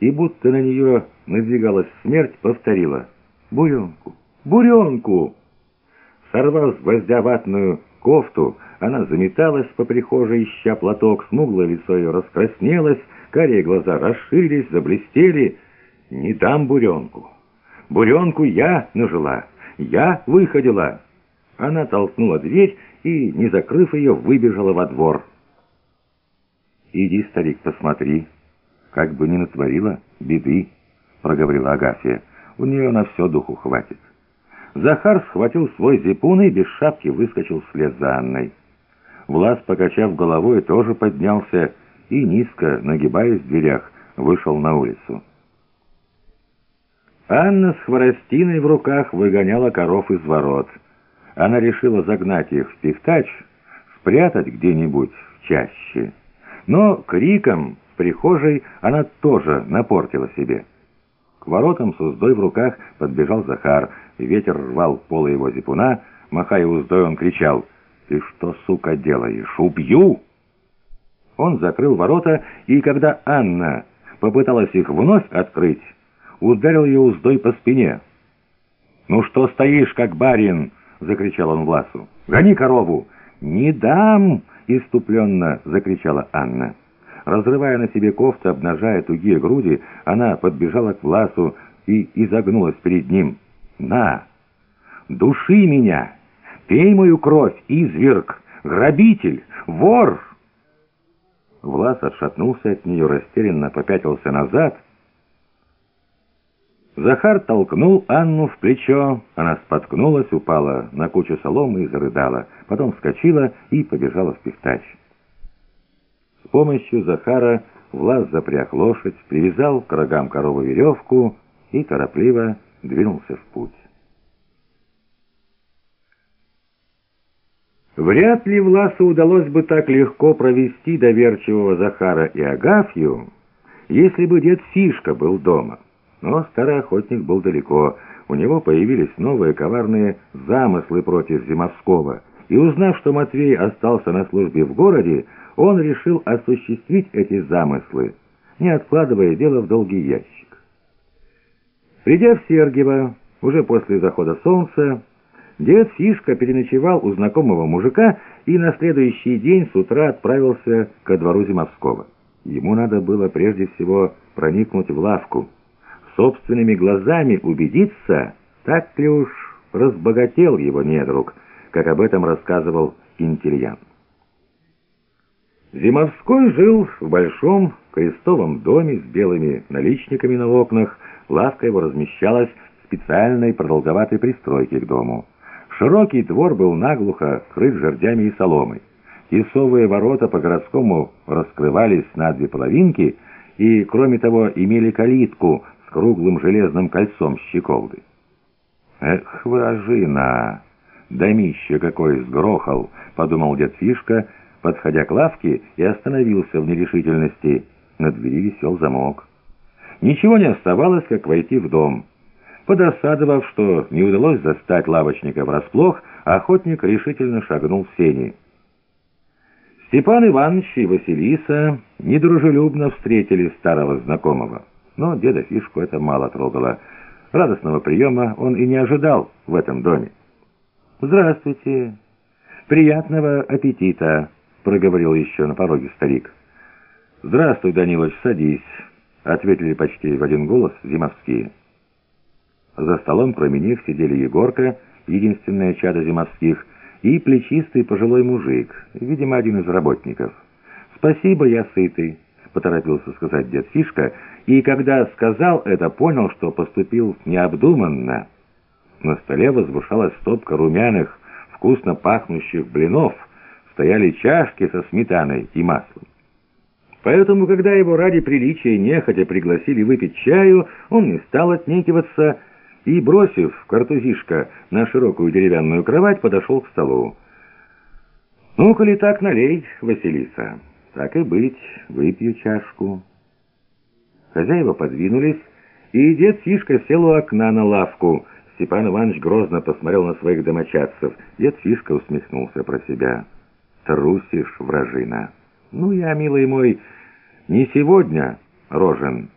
и будто на нее надвигалась смерть, повторила «Буренку! Буренку!». Сорвав с гвоздя ватную кофту, она заметалась по прихожей, ища платок, смуглое лицо ее раскраснелось, карие глаза расширились, заблестели. «Не дам буренку! Буренку я нажила, я выходила!» Она толкнула дверь и, не закрыв ее, выбежала во двор. «Иди, старик, посмотри, как бы ни натворила беды», — проговорила Агафья. «У нее на все духу хватит». Захар схватил свой зипун и без шапки выскочил вслед за Анной. Влас, покачав головой, тоже поднялся и, низко нагибаясь в дверях, вышел на улицу. Анна с хворостиной в руках выгоняла коров из ворот. Она решила загнать их в пихтач, спрятать где-нибудь в чаще. Но криком прихожей она тоже напортила себе. К воротам с уздой в руках подбежал Захар. Ветер рвал полы его зипуна. Махая уздой, он кричал «Ты что, сука, делаешь? Убью!» Он закрыл ворота, и когда Анна попыталась их вновь открыть, ударил ее уздой по спине. «Ну что стоишь, как барин?» — закричал он Власу. «Гони корову!» «Не дам!» — иступленно закричала Анна. Разрывая на себе кофту, обнажая тугие груди, она подбежала к Власу и изогнулась перед ним. «На! Души меня! Пей мою кровь, изверг! Грабитель! Вор!» Влас отшатнулся от нее, растерянно попятился назад — Захар толкнул Анну в плечо. Она споткнулась, упала на кучу соломы и зарыдала. Потом вскочила и побежала в пихтач. С помощью Захара Влас запряг лошадь, привязал к рогам коровы веревку и торопливо двинулся в путь. Вряд ли Власу удалось бы так легко провести доверчивого Захара и Агафью, если бы дед Фишка был дома. Но старый охотник был далеко. У него появились новые коварные замыслы против Зимовского. И узнав, что Матвей остался на службе в городе, он решил осуществить эти замыслы, не откладывая дело в долгий ящик. Придя в Сергиево, уже после захода солнца, дед Фишка переночевал у знакомого мужика и на следующий день с утра отправился ко двору Зимовского. Ему надо было прежде всего проникнуть в лавку, собственными глазами убедиться, так ли уж разбогател его недруг, как об этом рассказывал Интельян. Зимовской жил в большом крестовом доме с белыми наличниками на окнах. Лавка его размещалась в специальной продолговатой пристройке к дому. Широкий двор был наглухо крыт жердями и соломой. Тесовые ворота по-городскому раскрывались на две половинки и, кроме того, имели калитку с круглым железным кольцом щеколды. «Эх, вражина! Домище какой сгрохал!» — подумал дед Фишка, подходя к лавке и остановился в нерешительности. На двери висел замок. Ничего не оставалось, как войти в дом. Подосадовав, что не удалось застать лавочника врасплох, охотник решительно шагнул в сени. Степан Иванович и Василиса недружелюбно встретили старого знакомого. Но деда Фишку это мало трогало. Радостного приема он и не ожидал в этом доме. «Здравствуйте! Приятного аппетита!» — проговорил еще на пороге старик. «Здравствуй, Данилович, садись!» — ответили почти в один голос зимовские. За столом, кроме них, сидели Егорка, единственное чадо зимовских, и плечистый пожилой мужик, видимо, один из работников. «Спасибо, я сытый» поторопился сказать дед Фишка, и когда сказал это, понял, что поступил необдуманно. На столе возвышалась стопка румяных, вкусно пахнущих блинов, стояли чашки со сметаной и маслом. Поэтому, когда его ради приличия нехотя пригласили выпить чаю, он не стал отнекиваться и, бросив картузишка на широкую деревянную кровать, подошел к столу. «Ну, коли так, налей, Василиса». «Так и быть, выпью чашку». Хозяева подвинулись, и дед Фишка сел у окна на лавку. Степан Иванович грозно посмотрел на своих домочадцев. Дед Фишка усмехнулся про себя. «Трусишь, вражина!» «Ну, я, милый мой, не сегодня, Рожен».